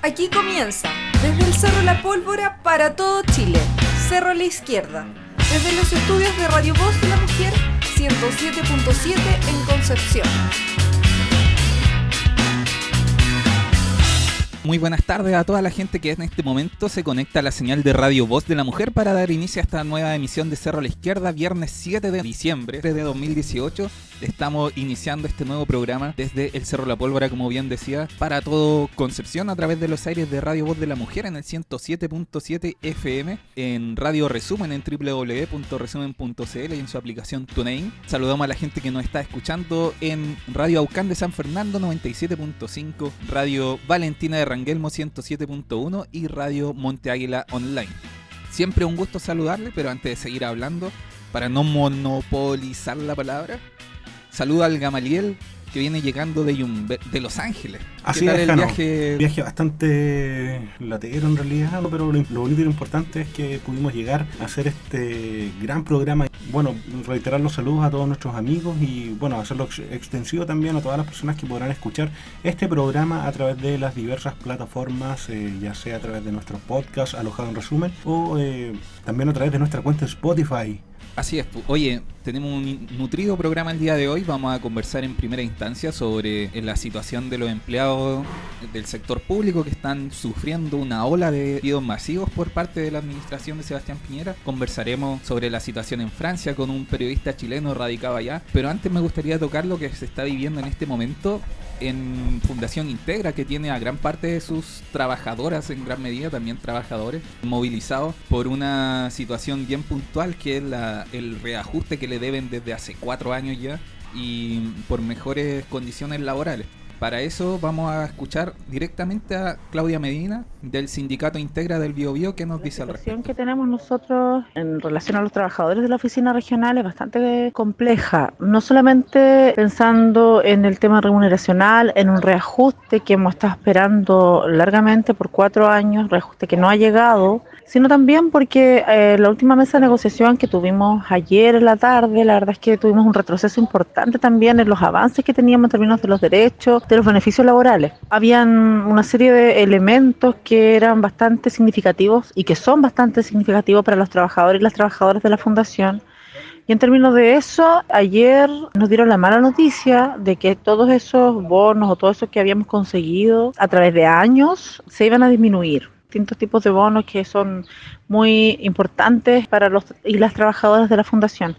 Aquí comienza, desde el Cerro La Pólvora para todo Chile, Cerro la Izquierda, desde los estudios de Radio Voz de la Mujer 107.7 en Concepción. Muy buenas tardes a toda la gente que en este momento se conecta a la señal de Radio Voz de la Mujer para dar inicio a esta nueva emisión de Cerro la Izquierda, viernes 7 de diciembre de 2018. Estamos iniciando este nuevo programa desde el Cerro La Pólvora, como bien decía, para todo Concepción a través de los aires de Radio Voz de la Mujer en el 107.7 FM, en Radio Resumen en www.resumen.cl y en su aplicación TuneIn. Saludamos a la gente que nos está escuchando en Radio Aucán de San Fernando 97.5, Radio Valentina de Ranguelmo 107.1 y Radio Monte Águila Online. Siempre un gusto saludarle, pero antes de seguir hablando, para no monopolizar la palabra, saludo al Gamaliel que viene llegando de, de Los Ángeles. Así es, el viaje? viaje bastante latero en realidad, pero lo, bonito y lo importante es que pudimos llegar a hacer este gran programa. Bueno, reiterar los saludos a todos nuestros amigos y bueno, hacerlo extensivo también a todas las personas que podrán escuchar este programa a través de las diversas plataformas, eh, ya sea a través de nuestro podcast alojado en resumen o eh, también a través de nuestra cuenta Spotify. Así es. Oye, tenemos un nutrido programa el día de hoy. Vamos a conversar en primera instancia sobre eh, la situación de los empleados del sector público que están sufriendo una ola de despidos masivos por parte de la administración de Sebastián Piñera. Conversaremos sobre la situación en Francia con un periodista chileno radicado allá. Pero antes me gustaría tocar lo que se está viviendo en este momento en Fundación Integra, que tiene a gran parte de sus trabajadoras, en gran medida también trabajadores, movilizados por una situación bien puntual, que es la, el reajuste que le deben desde hace cuatro años ya y por mejores condiciones laborales. Para eso vamos a escuchar directamente a Claudia Medina del Sindicato Integra del Biobío que nos dice al respecto. La situación que tenemos nosotros en relación a los trabajadores de la oficina regional es bastante compleja, no solamente pensando en el tema remuneracional, en un reajuste que hemos estado esperando largamente por cuatro años, reajuste que no ha llegado, sino también porque eh, la última mesa de negociación que tuvimos ayer en la tarde, la verdad es que tuvimos un retroceso importante también en los avances que teníamos en términos de los derechos, de los beneficios laborales. Habían una serie de elementos que eran bastante significativos y que son bastante significativos para los trabajadores y las trabajadoras de la fundación. Y en términos de eso, ayer nos dieron la mala noticia de que todos esos bonos o todo eso que habíamos conseguido a través de años se iban a disminuir distintos tipos de bonos que son muy importantes para los y las trabajadoras de la fundación.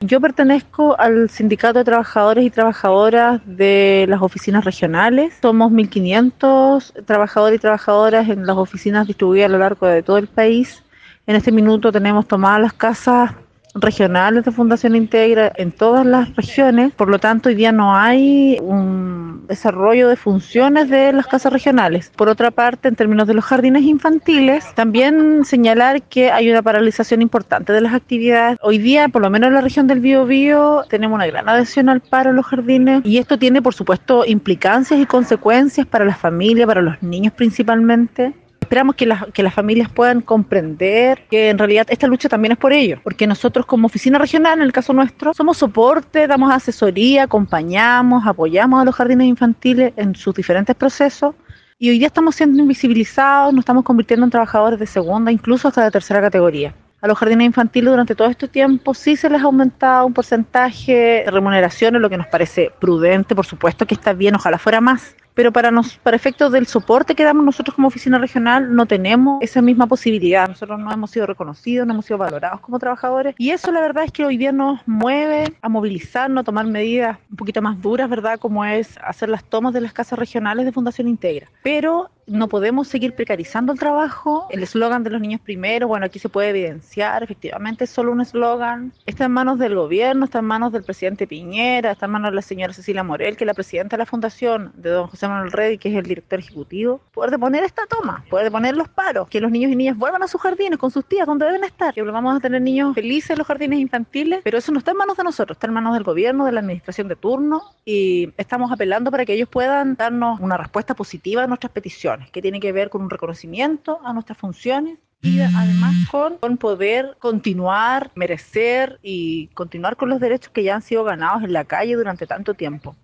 Yo pertenezco al Sindicato de Trabajadores y Trabajadoras de las oficinas regionales. Somos 1.500 trabajadores y trabajadoras en las oficinas distribuidas a lo largo de todo el país. En este minuto tenemos tomadas las casas regionales de Fundación Integra en todas las regiones, por lo tanto hoy día no hay un desarrollo de funciones de las casas regionales. Por otra parte, en términos de los jardines infantiles, también señalar que hay una paralización importante de las actividades. Hoy día, por lo menos en la región del Biobío, tenemos una gran adhesión al paro en los jardines y esto tiene, por supuesto, implicancias y consecuencias para las familias, para los niños principalmente esperamos que, que las familias puedan comprender que en realidad esta lucha también es por ellos, porque nosotros como oficina regional, en el caso nuestro, somos soporte, damos asesoría, acompañamos, apoyamos a los jardines infantiles en sus diferentes procesos. Y hoy día estamos siendo invisibilizados, nos estamos convirtiendo en trabajadores de segunda, incluso hasta de tercera categoría. A los jardines infantiles durante todo este tiempo sí se les ha aumentado un porcentaje de remuneraciones, lo que nos parece prudente, por supuesto que está bien, ojalá fuera más, pero para, nos, para efectos del soporte que damos nosotros como oficina regional no tenemos esa misma posibilidad. Nosotros no hemos sido reconocidos, no hemos sido valorados como trabajadores y eso la verdad es que hoy día nos mueve a movilizarnos, a tomar medidas un poquito más duras, ¿verdad? Como es hacer las tomas de las casas regionales de Fundación Integra. Pero no podemos seguir precarizando el trabajo. El eslogan de los niños primero, bueno, aquí se puede evidenciar, efectivamente es solo un eslogan. Está en manos del gobierno, está en manos del presidente Piñera, está en manos de la señora Cecilia Morel, que es la presidenta de la fundación, de don José Manuel Reddy, que es el director ejecutivo, poder deponer esta toma, poder deponer los paros, que los niños y niñas vuelvan a sus jardines con sus tías, donde deben estar, que vamos a tener niños felices en los jardines infantiles, pero eso no está en manos de nosotros, está en manos del gobierno, de la administración de turno, y estamos apelando para que ellos puedan darnos una respuesta positiva a nuestras peticiones que tiene que ver con un reconocimiento a nuestras funciones y además con, con, poder continuar, merecer y continuar con los derechos que ya han sido ganados en la calle durante tanto tiempo.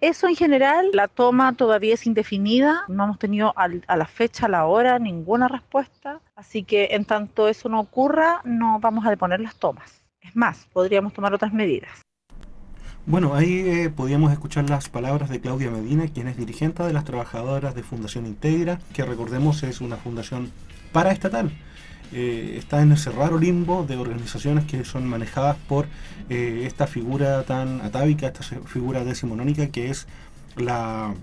Eso en general, la toma todavía es indefinida, no hemos tenido a la fecha, a la hora, ninguna respuesta, así que en tanto eso no ocurra, no vamos a deponer las tomas. Es más, podríamos tomar otras medidas. Bueno, ahí eh, podíamos escuchar las palabras de Claudia Medina, quien es dirigente de las trabajadoras de Fundación Integra, que recordemos es una fundación paraestatal. Eh, está en ese raro limbo de organizaciones que son manejadas por eh, esta figura tan atávica, esta figura decimonónica que es la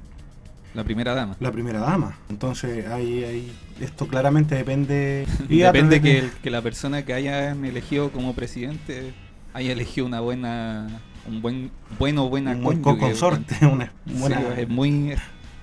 la primera dama. La primera dama. Entonces, ahí, esto claramente depende. depende que, que, la persona que hayan elegido como presidente haya elegido una buena. Un buen, bueno, buena un consorte. Una buena, es muy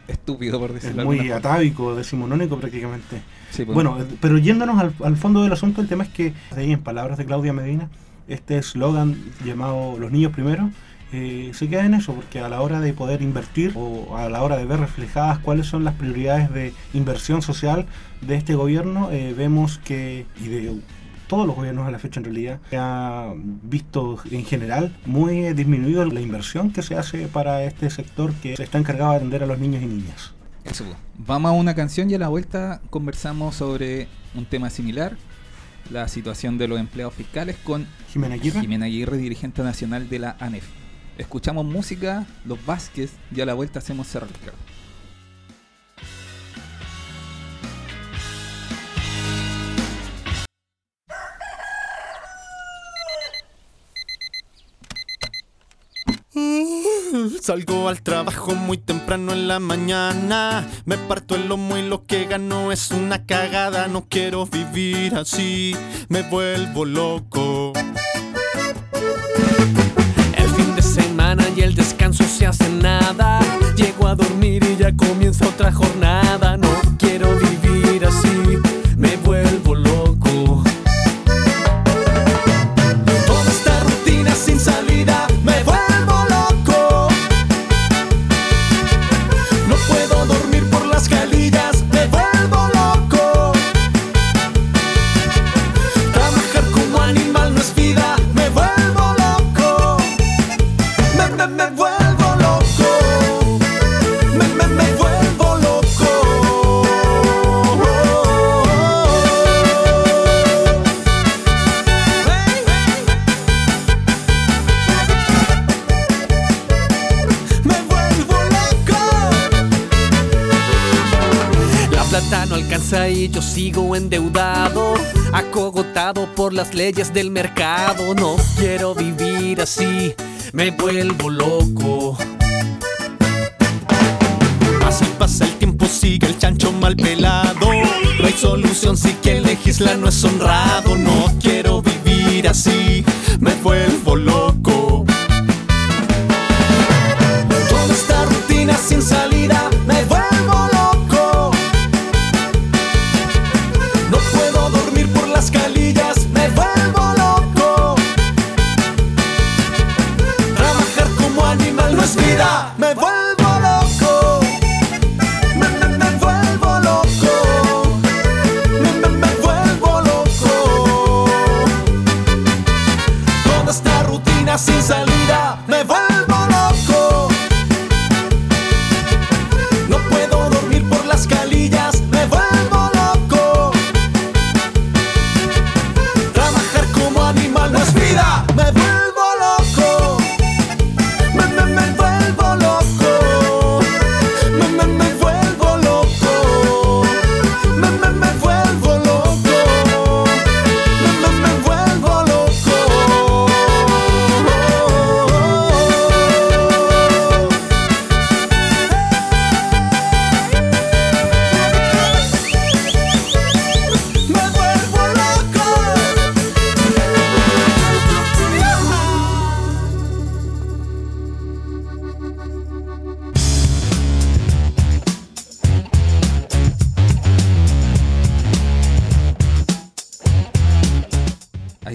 estúpido, por decirlo Es muy atávico, decimonónico prácticamente. Pues. Bueno, pero yéndonos al, fondo del asunto, el tema es que, ahí en palabras de Claudia Medina, este eslogan llamado Los niños primero, eh, se queda en eso, porque a la hora de poder invertir o a la hora de ver reflejadas cuáles son las prioridades de inversión social de este gobierno, eh, vemos que, y de todos los gobiernos a la fecha en realidad, se ha visto en general muy disminuido la inversión que se hace para este sector que se está encargado de atender a los niños y niñas. Eso. Vamos a una canción y a la vuelta conversamos sobre un tema similar, la situación de los empleados fiscales con Jimena Aguirre, Jimena Aguirre dirigente nacional de la ANEF. Escuchamos música, los Vázquez y a la vuelta hacemos cerrar. Salgo al trabajo muy temprano en la mañana. Me parto el lomo y lo que gano es una cagada. No quiero vivir así, me vuelvo loco. El fin de semana y el descanso se hace nada. Llego a dormir y ya comienza otra jornada. No quiero vivir así, yo sigo endeudado, acogotado por las leyes del mercado. No quiero vivir así, me vuelvo loco. Así pasa el tiempo, sigue el chancho mal pelado. No hay solución si quien legisla no es honrado. No quiero vivir así, me vuelvo loco.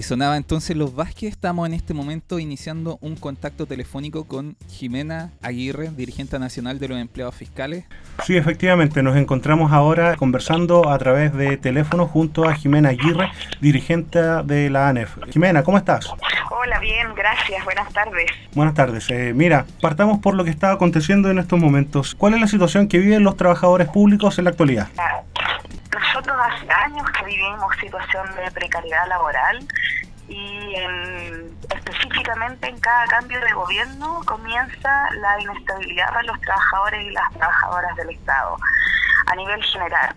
Sonaba entonces Los Vázquez. Estamos en este momento iniciando un contacto telefónico con Jimena Aguirre, dirigente nacional de los empleados fiscales. Sí, efectivamente, nos encontramos ahora conversando a través de teléfono junto a Jimena Aguirre, dirigente de la ANEF. Jimena, ¿cómo estás? Hola, bien, gracias. Buenas tardes. Buenas tardes. Eh, mira, partamos por lo que está aconteciendo en estos momentos. ¿Cuál es la situación que viven los trabajadores públicos en la actualidad? Nosotros hace años que vivimos situación de precariedad laboral y específicamente en cada cambio de gobierno comienza la inestabilidad para los trabajadores y las trabajadoras del Estado a nivel general.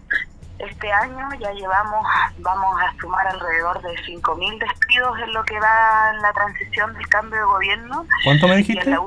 Este año ya llevamos, vamos a sumar alrededor de 5.000 despidos en lo que va en la transición del cambio de gobierno. ¿Cuánto me dijiste?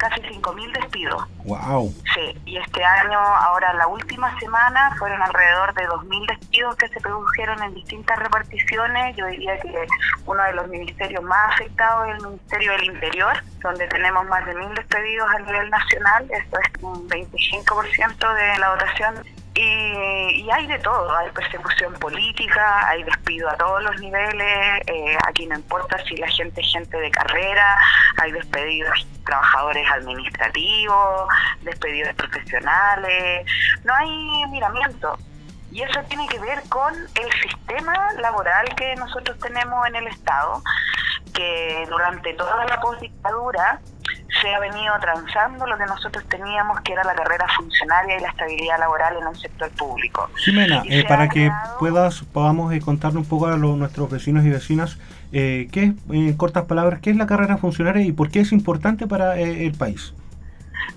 Casi 5.000 despidos. ¡Wow! Sí, y este año, ahora la última semana, fueron alrededor de 2.000 despidos que se produjeron en distintas reparticiones. Yo diría que uno de los ministerios más afectados es el Ministerio del Interior, donde tenemos más de 1.000 despedidos a nivel nacional. Esto es un 25% de la dotación y, hay de todo, hay persecución política, hay despido a todos los niveles, eh, aquí no importa si la gente es gente de carrera, hay despedidos trabajadores administrativos, despedidos profesionales, no hay miramiento. Y eso tiene que ver con el sistema laboral que nosotros tenemos en el Estado, que durante toda la postdictadura se ha venido transando lo que nosotros teníamos, que era la carrera funcionaria y la estabilidad laboral en el sector público. Jimena, eh, para que puedas podamos eh, contarle un poco a los, nuestros vecinos y vecinas, eh, ¿qué en cortas palabras, qué es la carrera funcionaria y por qué es importante para eh, el país?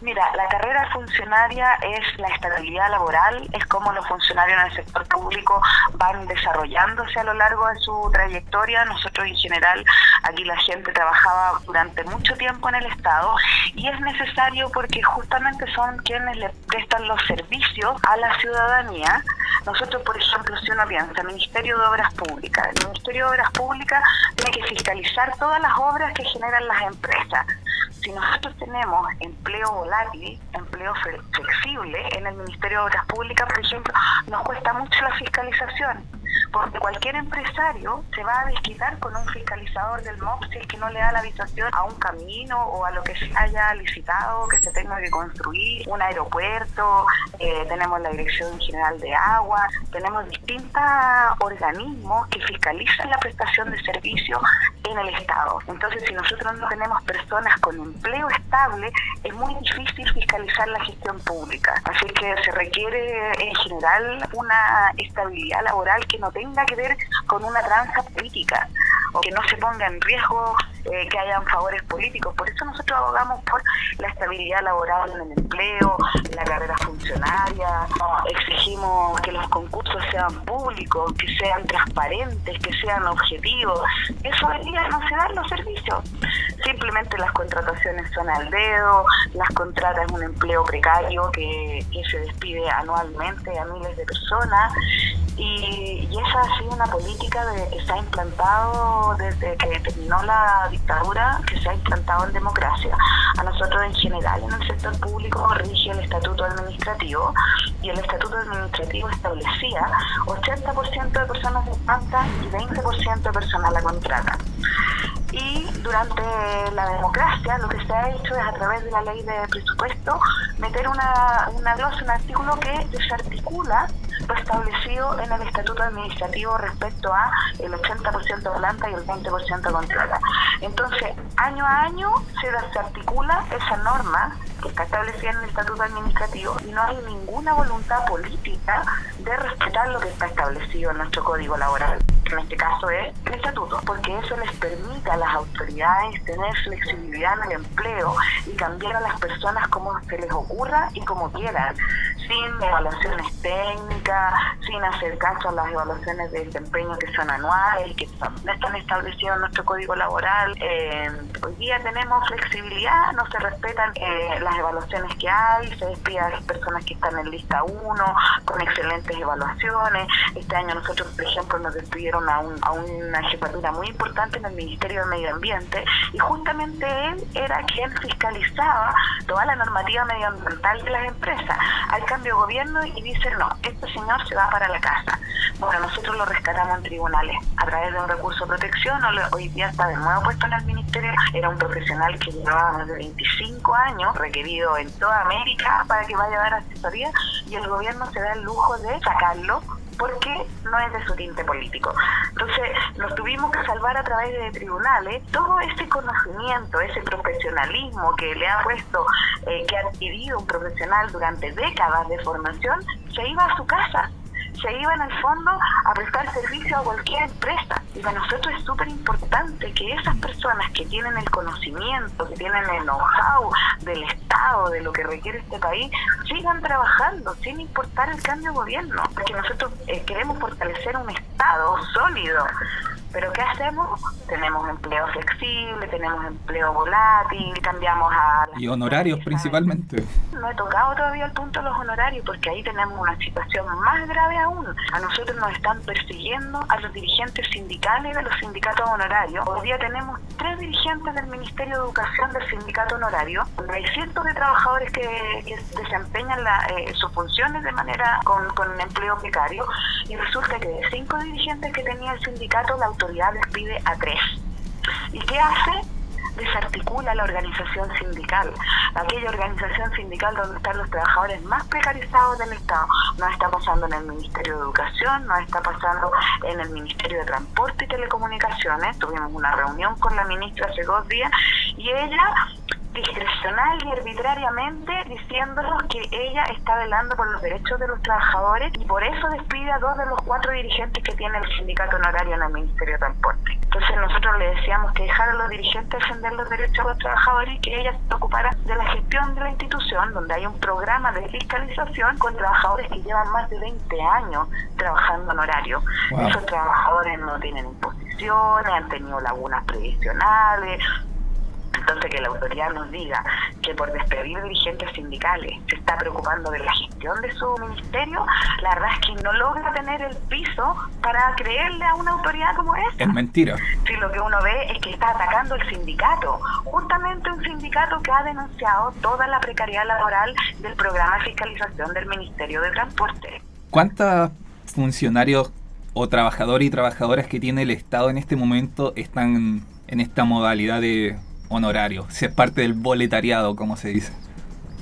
Mira, la carrera funcionaria es la estabilidad laboral, es como los funcionarios en el sector público van desarrollándose a lo largo de su trayectoria. Nosotros en general, aquí la gente trabajaba durante mucho tiempo en el Estado y es necesario porque justamente son quienes le prestan los servicios a la ciudadanía. Nosotros, por ejemplo, si uno piensa, el Ministerio de Obras Públicas, el Ministerio de Obras Públicas tiene que fiscalizar todas las obras que generan las empresas si nosotros tenemos empleo volátil, empleo flexible en el Ministerio de Obras Públicas, por ejemplo, nos cuesta mucho la fiscalización porque cualquier empresario se va a desquitar con un fiscalizador del MOP si es que no le da la habitación a un camino o a lo que se haya licitado que se tenga que construir, un aeropuerto, eh, tenemos la Dirección General de Agua, tenemos distintos organismos que fiscalizan la prestación de servicios en el Estado. Entonces, si nosotros no tenemos personas con empleo estable, es muy difícil fiscalizar la gestión pública. Así que se requiere en general una estabilidad laboral que no tenga que ver con una tranza política o que no se ponga en riesgo eh, que hayan favores políticos. Por eso nosotros abogamos por la estabilidad laboral en el empleo, la carrera funcionaria, exigimos que los concursos sean públicos, que sean transparentes, que sean objetivos. Eso hoy día no se da en los servicios. Simplemente las contrataciones son al dedo, las contratas un empleo precario que, que se despide anualmente a miles de personas y, y, esa ha sido una política de, que se ha implantado desde que terminó la dictadura, que se ha implantado en democracia. A nosotros en general en el sector público rige el estatuto administrativo y el estatuto administrativo establecía 80% de personas de planta y 20% de personas la contrata. Y durante la democracia lo que se ha hecho es a través de la ley de presupuesto meter una, una glosa, un artículo que desarticula establecido en el estatuto administrativo respecto a el 80% planta y el 20% contrata. Entonces, año a año se desarticula esa norma que está establecida en el estatuto administrativo y no hay ninguna voluntad política de respetar lo que está establecido en nuestro código laboral. En este caso es el estatuto, porque eso les permite a las autoridades tener flexibilidad en el empleo y cambiar a las personas como se les ocurra y como quieran, sin evaluaciones técnicas, sin hacer caso a las evaluaciones de desempeño que son anuales que no están establecidas en nuestro código laboral. Eh, hoy día tenemos flexibilidad, no se respetan eh, las evaluaciones que hay, se despide a las personas que están en lista 1 con excelentes evaluaciones. Este año nosotros, por ejemplo, nos despidieron a, un, a una jefatura muy importante en el Ministerio de Medio Ambiente y justamente él era quien fiscalizaba toda la normativa medioambiental de las empresas. Al cambio de gobierno y dice, no, este señor se va para la casa. Bueno, nosotros lo rescatamos en tribunales a través de un recurso de protección. Hoy día está de nuevo puesto en el ministerio. Era un profesional que llevaba más de 25 años, en toda América para que vaya a dar asesoría y el gobierno se da el lujo de sacarlo porque no es de su tinte político. Entonces, nos tuvimos que salvar a través de tribunales todo ese conocimiento, ese profesionalismo que le ha puesto, eh, que ha adquirido un profesional durante décadas de formación, se iba a su casa se iba en el fondo a prestar servicio a cualquier empresa. Y para nosotros es súper importante que esas personas que tienen el conocimiento, que tienen el know-how del Estado, de lo que requiere este país, sigan trabajando sin importar el cambio de gobierno. Porque nosotros eh, queremos fortalecer un Estado sólido pero ¿qué hacemos? Tenemos empleo flexible, tenemos empleo volátil, cambiamos a... Y honorarios principalmente. No he tocado todavía el punto de los honorarios porque ahí tenemos una situación más grave aún. A nosotros nos están persiguiendo a los dirigentes sindicales de los sindicatos honorarios. Hoy día tenemos tres dirigentes del Ministerio de Educación del sindicato honorario, hay cientos de trabajadores que, desempeñan eh, sus funciones de manera con, con empleo precario y resulta que de cinco dirigentes que tenía el sindicato, la autoridad despide a tres. ¿Y qué hace? desarticula la organización sindical, aquella organización sindical donde están los trabajadores más precarizados del Estado. Nos está pasando en el Ministerio de Educación, nos está pasando en el Ministerio de Transporte y Telecomunicaciones. Tuvimos una reunión con la ministra hace dos días y ella discrecional y arbitrariamente diciéndonos que ella está velando por los derechos de los trabajadores y por eso despide a dos de los cuatro dirigentes que tiene el sindicato honorario en el Ministerio de Transporte. Entonces nosotros le decíamos que dejara a los dirigentes defender los derechos de los trabajadores y que ella se ocupara de la gestión de la institución, donde hay un programa de fiscalización con trabajadores que llevan más de 20 años trabajando en horario. Esos trabajadores no tienen imposiciones, han tenido lagunas previsionales, entonces, que la autoridad nos diga que por despedir dirigentes sindicales se está preocupando de la gestión de su ministerio, la verdad es que no logra tener el piso para creerle a una autoridad como esta. Es mentira. Si lo que uno ve es que está atacando el sindicato, justamente un sindicato que ha denunciado toda la precariedad laboral del programa de fiscalización del Ministerio de Transporte. ¿Cuántos funcionarios o trabajadores y trabajadoras que tiene el Estado en este momento están en esta modalidad de honorario, si es parte del boletariado, como se dice.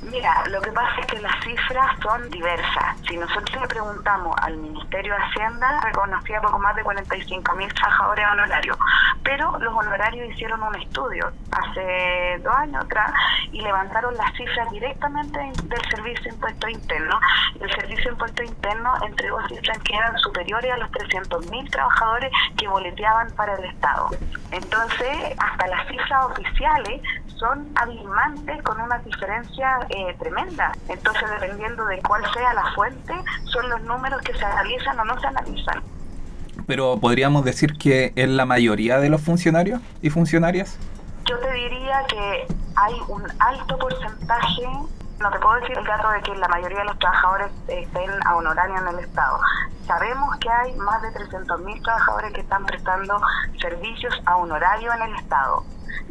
Mira, lo que pasa es que las cifras son diversas. Si nosotros le preguntamos al Ministerio de Hacienda, reconocía poco más de 45 mil trabajadores honorarios, pero los honorarios hicieron un estudio hace dos años atrás y levantaron las cifras directamente del Servicio de Impuesto Interno. El Servicio de Impuesto Interno entregó cifras que eran superiores a los 300 mil trabajadores que boleteaban para el Estado. Entonces, hasta las cifras oficiales son abismantes con una diferencia eh, tremenda. Entonces, dependiendo de cuál sea la fuente, son los números que se analizan o no se analizan. Pero podríamos decir que es la mayoría de los funcionarios y funcionarias. Yo te diría que hay un alto porcentaje no te puedo decir el dato de que la mayoría de los trabajadores estén a honorario en el Estado. Sabemos que hay más de 300.000 trabajadores que están prestando servicios a honorario en el Estado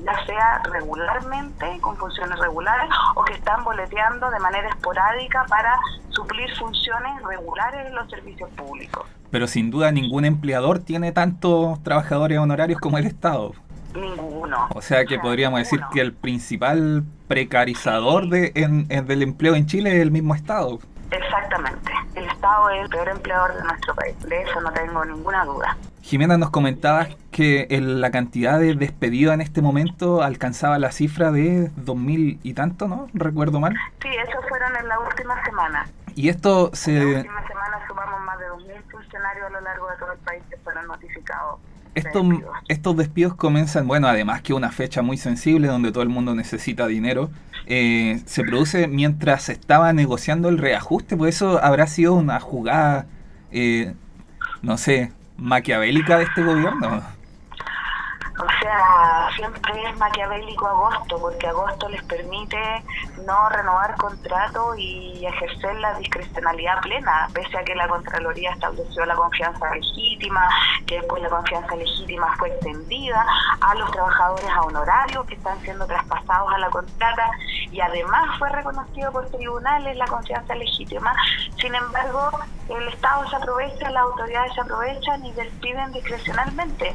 ya sea regularmente, con funciones regulares, o que están boleteando de manera esporádica para suplir funciones regulares en los servicios públicos. Pero sin duda ningún empleador tiene tantos trabajadores honorarios como el Estado. Ninguno. O sea que podríamos decir que el principal precarizador de, en, del empleo en Chile es el mismo Estado. Exactamente. El Estado es el peor empleador de nuestro país. De eso no tengo ninguna duda. Jimena, nos comentabas que la cantidad de despedidos en este momento alcanzaba la cifra de 2.000 y tanto, ¿no? ¿Recuerdo mal? Sí, esos fueron en la última semana. Y esto se... En la última semana sumamos más de 2.000 funcionarios a lo largo de todo el país que fueron notificados. Estos despidos. estos despidos comienzan, bueno, además que una fecha muy sensible donde todo el mundo necesita dinero, eh, se produce mientras se estaba negociando el reajuste, por eso habrá sido una jugada, eh, no sé, maquiavélica de este gobierno. O sea, siempre es maquiavélico agosto, porque agosto les permite no renovar contrato y ejercer la discrecionalidad plena, pese a que la Contraloría estableció la confianza legítima, que después la confianza legítima fue extendida a los trabajadores a honorarios que están siendo traspasados a la contrata y además fue reconocido por tribunales la confianza legítima. Sin embargo, el Estado se aprovecha, las autoridades se aprovechan y despiden discrecionalmente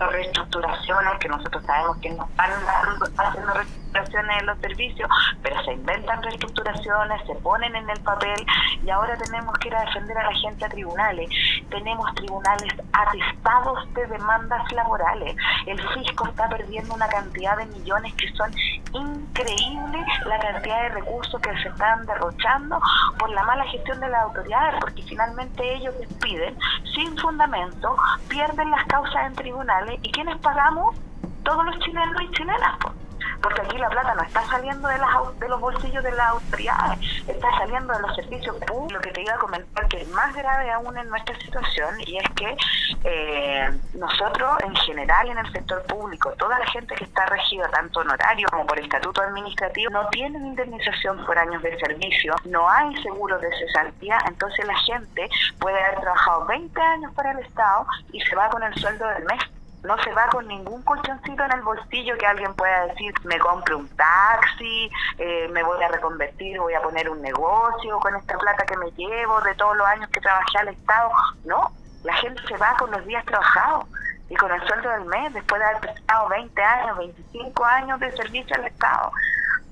argumentos, reestructuraciones que nosotros sabemos que no están haciendo reestructuraciones en los servicios, pero se inventan reestructuraciones, se ponen en el papel y ahora tenemos que ir a defender a la gente a tribunales. Tenemos tribunales atestados de demandas laborales. El fisco está perdiendo una cantidad de millones que son increíbles, la cantidad de recursos que se están derrochando por la mala gestión de las autoridades, porque finalmente ellos despiden sin fundamento, pierden las causas en tribunales y ¿quiénes pagamos? Todos los chilenos y chilenas porque aquí la plata no está saliendo de, las, de los bolsillos de las autoridades, está saliendo de los servicios públicos. Lo que te iba a comentar que es más grave aún en nuestra situación y es que eh, nosotros en general en el sector público, toda la gente que está regida tanto honorario como por estatuto administrativo, no tienen indemnización por años de servicio, no hay seguro de cesantía, entonces la gente puede haber trabajado 20 años para el Estado y se va con el sueldo del mes no se va con ningún colchoncito en el bolsillo que alguien pueda decir, me compro un taxi, eh, me voy a reconvertir, voy a poner un negocio con esta plata que me llevo de todos los años que trabajé al Estado. No, la gente se va con los días trabajados y con el sueldo del mes después de haber prestado 20 años, 25 años de servicio al Estado.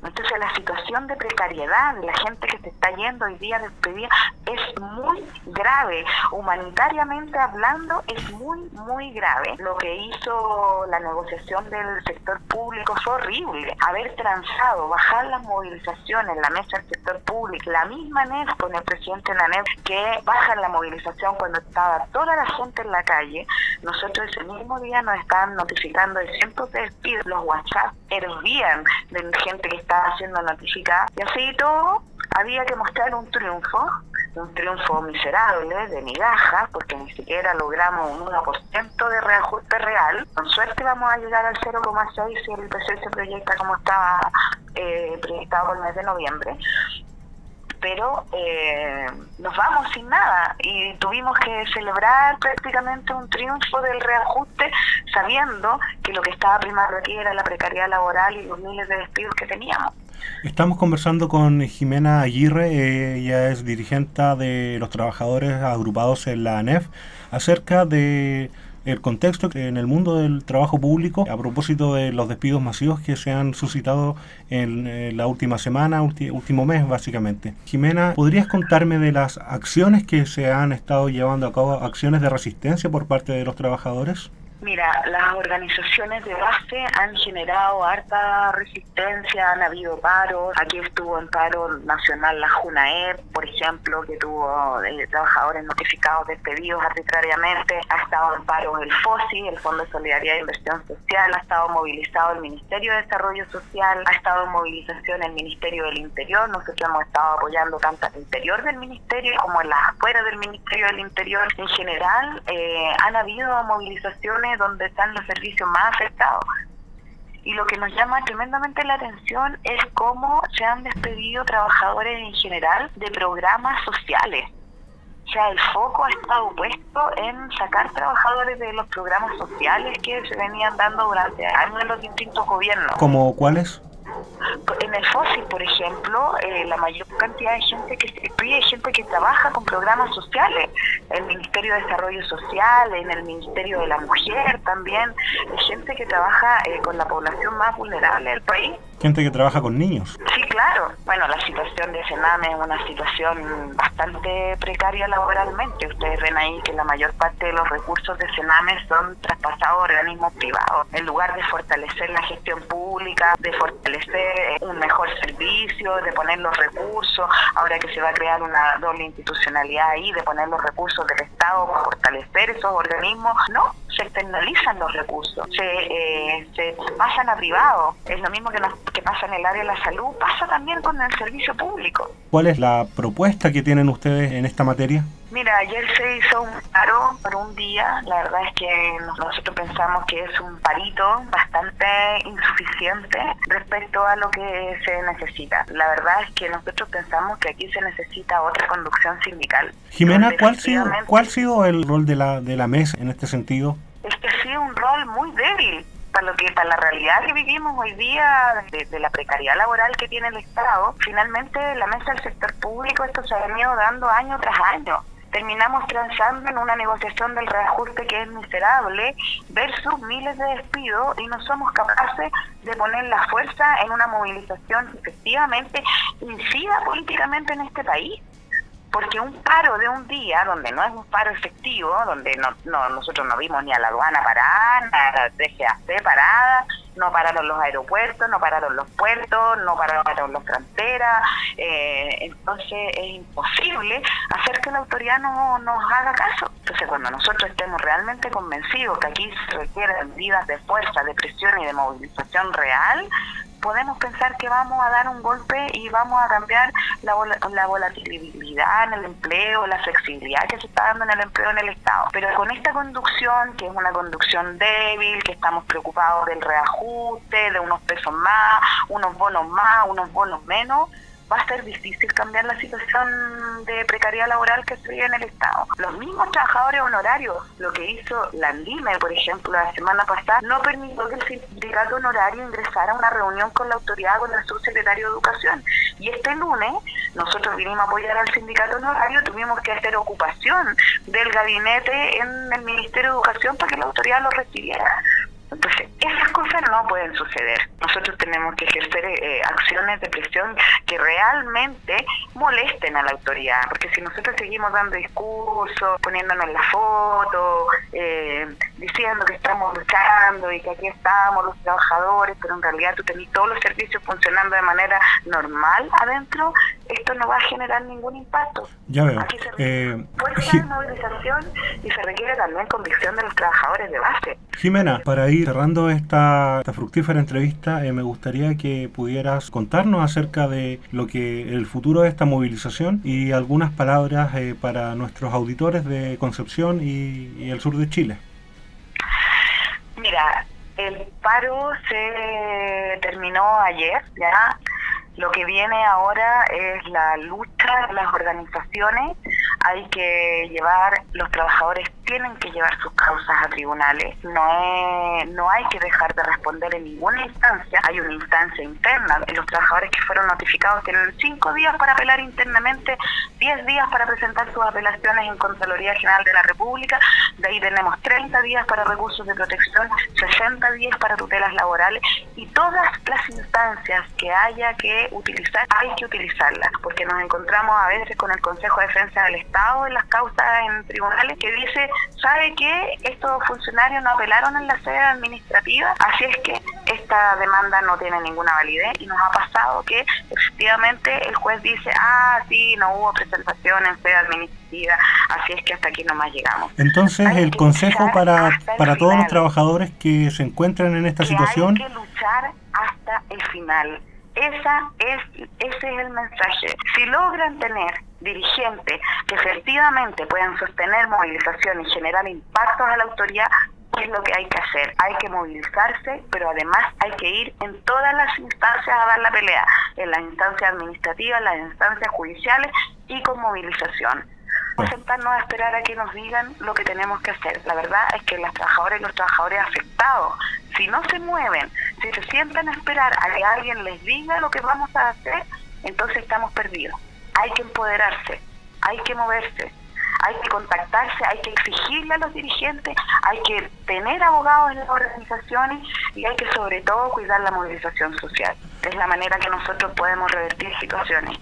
Entonces la situación de precariedad de la gente que se está yendo hoy día despedida es muy grave. Humanitariamente hablando es muy, muy grave. Lo que hizo la negociación del sector público fue horrible. Haber transado, bajar las movilizaciones la mesa del sector público, la misma NEF con el presidente de que baja la movilización cuando estaba toda la gente en la calle. Nosotros ese mismo día nos estaban notificando de cientos de despidos. Los WhatsApp hervían de gente que está haciendo notificada. Y así todo, había que mostrar un triunfo, un triunfo miserable, de migaja, porque ni siquiera logramos un 1% de reajuste real. Con suerte vamos a llegar al 0,6 si el IPC se proyecta como estaba eh, proyectado por el mes de noviembre pero eh, nos vamos sin nada y tuvimos que celebrar prácticamente un triunfo del reajuste sabiendo que lo que estaba primando aquí era la precariedad laboral y los miles de despidos que teníamos. Estamos conversando con Jimena Aguirre, ella es dirigente de los trabajadores agrupados en la ANEF, acerca de el contexto en el mundo del trabajo público a propósito de los despidos masivos que se han suscitado en, la última semana, último mes básicamente. Jimena, ¿podrías contarme de las acciones que se han estado llevando a cabo, acciones de resistencia por parte de los trabajadores? Mira, las organizaciones de base han generado harta resistencia, han habido paros. Aquí estuvo en paro nacional la JUNAEP, por ejemplo, que tuvo eh, trabajadores notificados despedidos arbitrariamente. Ha estado en paro el FOSI, el Fondo de Solidaridad e Inversión Social. Ha estado movilizado el Ministerio de Desarrollo Social. Ha estado en movilización el Ministerio del Interior. Nosotros hemos estado apoyando tanto al interior del Ministerio como en las afueras del Ministerio del Interior. En general, eh, han habido movilizaciones donde están los servicios más afectados. Y lo que nos llama tremendamente la atención es cómo se han despedido trabajadores en general de programas sociales. O sea, el foco ha estado puesto en sacar trabajadores de los programas sociales que se venían dando durante años en los distintos gobiernos. ¿Como cuáles? En el fósil, por ejemplo, eh, la mayor cantidad de gente que se es gente que trabaja con programas sociales. El Ministerio de Desarrollo Social, en el Ministerio de la Mujer también. Gente que trabaja eh, con la población más vulnerable del país gente que trabaja con niños. Sí, claro. Bueno, la situación de Sename es una situación bastante precaria laboralmente. Ustedes ven ahí que la mayor parte de los recursos de Sename son traspasados a organismos privados. En lugar de fortalecer la gestión pública, de fortalecer un mejor servicio, de poner los recursos, ahora que se va a crear una doble institucionalidad ahí, de poner los recursos del Estado para fortalecer esos organismos, no, se externalizan los recursos, se, eh, se pasan a privado. Es lo mismo que, nos, que pasa en el área de la salud, pasa también con el servicio público. ¿Cuál es la propuesta que tienen ustedes en esta materia? Mira, ayer se hizo un paro por un día. La verdad es que nosotros pensamos que es un parito bastante insuficiente respecto a lo que se necesita. La verdad es que nosotros pensamos que aquí se necesita otra conducción sindical. Jimena, ¿cuál, sido, ¿cuál ha sido el rol de la, de la mesa en este sentido? Es que ha sido un rol muy débil para lo que para la realidad que vivimos hoy día de, la precariedad laboral que tiene el Estado finalmente la mesa del sector público esto se ha venido dando año tras año. Terminamos transando en una negociación del reajuste que es miserable versus miles de despidos y no somos capaces de poner la fuerza en una movilización que efectivamente incida políticamente en este país porque un paro de un día, donde no es un paro efectivo, donde no, no nosotros no vimos ni a la aduana parada, ni a la DGAC parada, no pararon los aeropuertos, no pararon los puertos, no pararon las fronteras, eh, entonces es imposible hacer que la autoridad no nos haga caso. Entonces cuando nosotros estemos realmente convencidos que aquí se requieren medidas de fuerza, de presión y de movilización real, podemos pensar que vamos a dar un golpe y vamos a cambiar la, la volatilidad en el empleo, la flexibilidad que se está dando en el empleo en el Estado. Pero con esta conducción, que es una conducción débil, que estamos preocupados del reajuste, de unos pesos más, unos bonos más, unos bonos menos, va a ser difícil cambiar la situación de precariedad laboral que se vive en el Estado. Los mismos trabajadores honorarios, lo que hizo la Andime, por ejemplo, la semana pasada, no permitió que el sindicato honorario ingresara a una reunión con la autoridad, con el subsecretario de Educación. Y este lunes nosotros vinimos a apoyar al sindicato honorario, tuvimos que hacer ocupación del gabinete en el Ministerio de Educación para que la autoridad lo recibiera. Entonces, esas cosas no pueden suceder. Nosotros tenemos que ejercer eh, acciones de presión que realmente molesten a la autoridad, porque si nosotros seguimos dando discursos, poniéndonos la foto, eh, diciendo que estamos luchando y que aquí estamos los trabajadores, pero en realidad tú tenés todos los servicios funcionando de manera normal adentro, esto no va a generar ningún impacto. Ya veo. Aquí se eh, movilización y se requiere también convicción de los trabajadores de base. Jimena, para ir cerrando esta, fructífera entrevista, eh, me gustaría que pudieras contarnos acerca de lo que el futuro de esta movilización y algunas palabras eh, para nuestros auditores de Concepción y, el sur de Chile. Mira, el paro se terminó ayer, ¿ya? Lo que viene ahora es la lucha de las organizaciones. Hay que llevar, los trabajadores tienen que llevar sus causas a tribunales. No, no hay que dejar de responder en ninguna instancia. Hay una instancia interna. Los trabajadores que fueron notificados tienen cinco días para apelar internamente, diez días para presentar sus apelaciones en Contraloría General de la República. De ahí tenemos 30 días para recursos de protección, 60 días para tutelas laborales y todas las instancias que haya que utilizar, hay que utilizarlas, porque nos encontramos a veces con el Consejo de Defensa del Estado en las causas en tribunales que dice ¿sabe que Estos funcionarios no apelaron en la sede administrativa, así es que esta demanda no tiene ninguna validez y nos ha pasado que efectivamente el juez dice, ah, sí, no hubo presentación en sede administrativa, así es que hasta aquí nomás llegamos. Entonces, el consejo para, para todos los trabajadores que se encuentran en esta situación... Hay que luchar hasta el final esa es, ese es el mensaje. Si logran tener dirigentes que efectivamente puedan sostener movilización y generar impactos a la autoridad, ¿qué es lo que hay que hacer? Hay que movilizarse, pero además hay que ir en todas las instancias a dar la pelea, en las instancias administrativas, en las instancias judiciales y con movilización no sentarnos a esperar a que nos digan lo que tenemos que hacer. La verdad es que las trabajadoras y los trabajadores afectados, si no se mueven, si se sientan a esperar a que alguien les diga lo que vamos a hacer, entonces estamos perdidos. Hay que empoderarse, hay que moverse, hay que contactarse, hay que exigirle a los dirigentes, hay que tener abogados en las organizaciones y hay que sobre todo cuidar la movilización social. Es la manera que nosotros podemos revertir situaciones.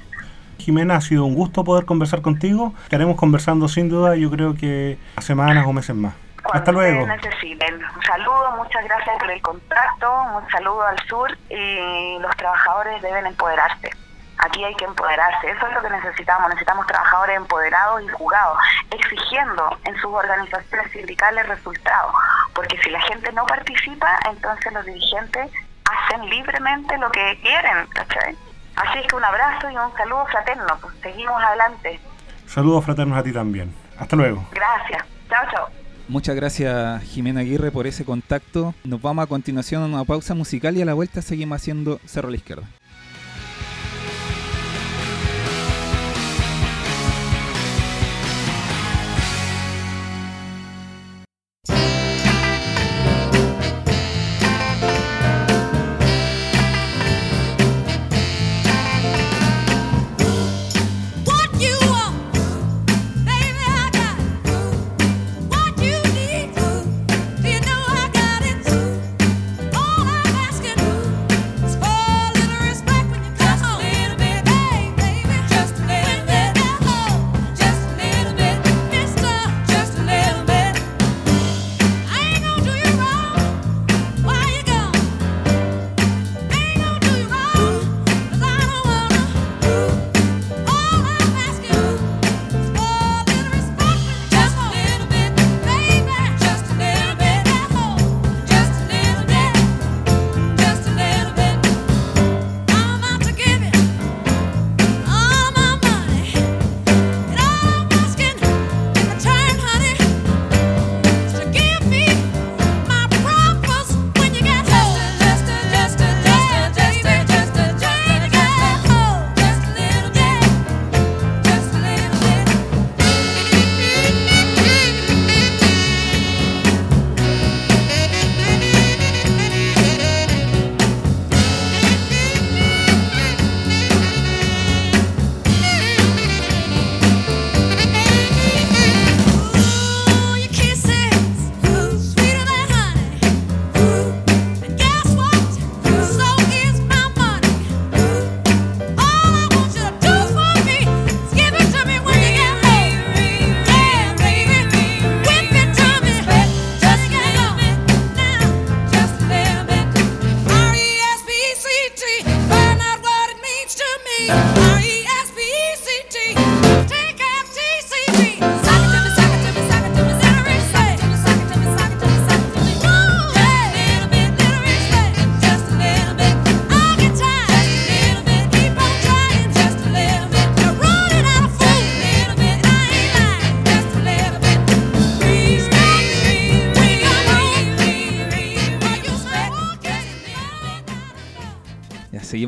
Jimena, ha sido un gusto poder conversar contigo. Estaremos conversando sin duda, yo creo que semanas o meses más. Hasta luego. necesiten. Un saludo, muchas gracias por el contacto, un saludo al sur y los trabajadores deben empoderarse. Aquí hay que empoderarse, eso es lo que necesitamos, necesitamos trabajadores empoderados y jugados, exigiendo en sus organizaciones sindicales resultados, porque si la gente no participa, entonces los dirigentes hacen libremente lo que quieren, ¿cachai? Así es que un abrazo y un saludo fraterno. Pues seguimos adelante. Saludos fraternos a ti también. Hasta luego. Gracias. Chao, chao. Muchas gracias Jimena Aguirre por ese contacto. Nos vamos a continuación a una pausa musical y a la vuelta seguimos haciendo Cerro a la Izquierda.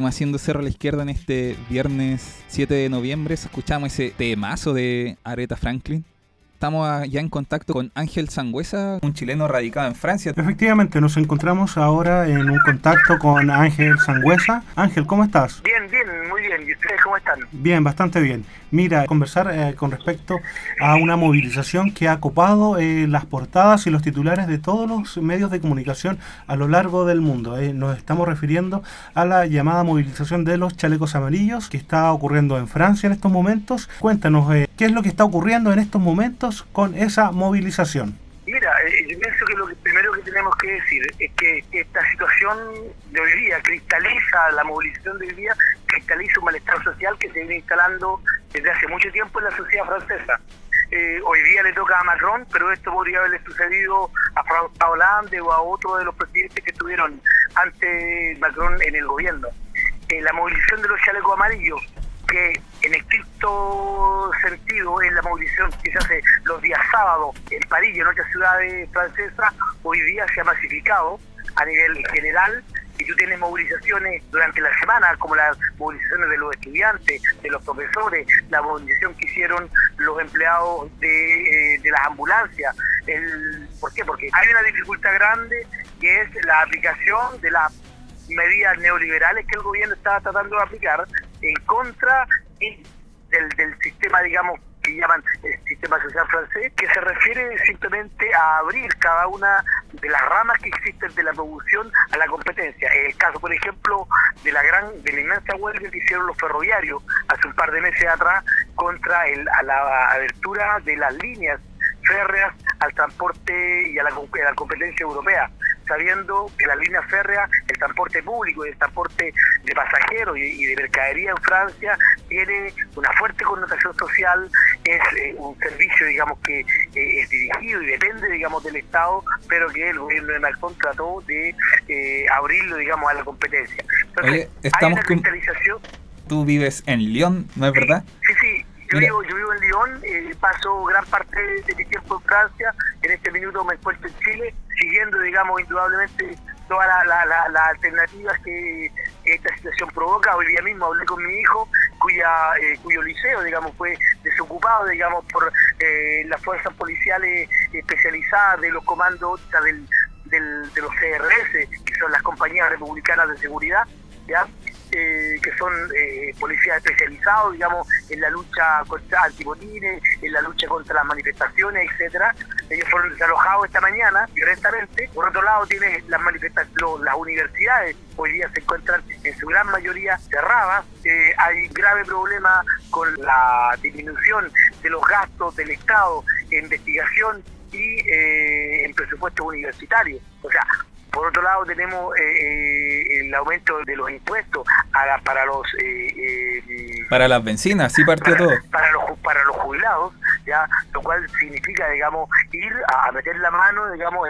Haciendo Cerro a la Izquierda en este viernes 7 de noviembre. Escuchamos ese temazo de Aretha Franklin. Estamos ya en contacto con Ángel Sangüesa, un chileno radicado en Francia. Efectivamente, nos encontramos ahora en un contacto con Ángel Sangüesa. Ángel, ¿cómo estás? Bien, bien, muy bien. ¿Y ustedes cómo están? Bien, bastante bien. Mira, conversar eh, con respecto a una movilización que ha copado eh, las portadas y los titulares de todos los medios de comunicación a lo largo del mundo. Eh. Nos estamos refiriendo a la llamada movilización de los chalecos amarillos que está ocurriendo en Francia en estos momentos. Cuéntanos, ¿qué es lo que está ocurriendo en estos momentos con esa movilización? Mira, yo pienso que lo primero que tenemos que decir es que esta situación de hoy día cristaliza, la movilización de hoy día cristaliza un malestar social que se viene instalando desde hace mucho tiempo en la sociedad francesa. Eh, hoy día le toca a Macron, pero esto podría haberle sucedido a, Hollande o a otro de los presidentes que estuvieron ante Macron en el gobierno. Eh, la movilización de los chalecos amarillos, que en estricto sentido es la movilización que se hace los días sábados en París y en otras ciudades francesas, hoy día se ha masificado a nivel general y tú tienes movilizaciones durante la semana, como las movilizaciones de los estudiantes, de los profesores, la movilización que hicieron los empleados de, eh, de las ambulancias. El, ¿Por qué? Porque hay una dificultad grande que es la aplicación de las medidas neoliberales que el gobierno está tratando de aplicar en contra del, del sistema, digamos, que llaman el sistema social francés, que se refiere simplemente a abrir cada una de las ramas que existen de la producción a la competencia. El caso, por ejemplo, de la gran, de la inmensa huelga que hicieron los ferroviarios hace un par de meses atrás contra el, a la abertura de las líneas férreas al transporte y a la, a la competencia europea sabiendo que la línea férrea, el transporte público y el transporte de pasajeros y, de mercadería en Francia tiene una fuerte connotación social, es eh, un servicio, digamos, que eh, es dirigido y depende, digamos, del Estado, pero que el gobierno de Macron trató de eh, abrirlo, digamos, a la competencia. Entonces, estamos hay una Tú vives en Lyon, ¿no es verdad? Sí, yo vivo, yo vivo, en Lyon, paso gran parte de mi tiempo en Francia, en este minuto me encuentro en Chile siguiendo, digamos, indudablemente todas las alternativas que, esta situación provoca. Hoy día mismo hablé con mi hijo, cuya eh, cuyo liceo, digamos, fue desocupado, digamos, por eh, las fuerzas policiales especializadas de los comandos del, del, de los CRS, que son las compañías republicanas de seguridad, ¿ya? Eh, que son eh, policías especializados, digamos, en la lucha contra antibotines, en la lucha contra las manifestaciones, etcétera. Ellos fueron desalojados esta mañana, violentamente. Por otro lado, tiene las manifestaciones, las universidades hoy día se encuentran en su gran mayoría cerradas. Eh, hay grave problema con la disminución de los gastos del Estado en investigación y en presupuestos universitarios. O sea, por otro lado, tenemos eh, eh, el aumento de los impuestos para los... Eh, para las bencinas, sí partió todo. Para los, para los jubilados, ya lo cual significa, digamos, ir a, meter la mano, digamos,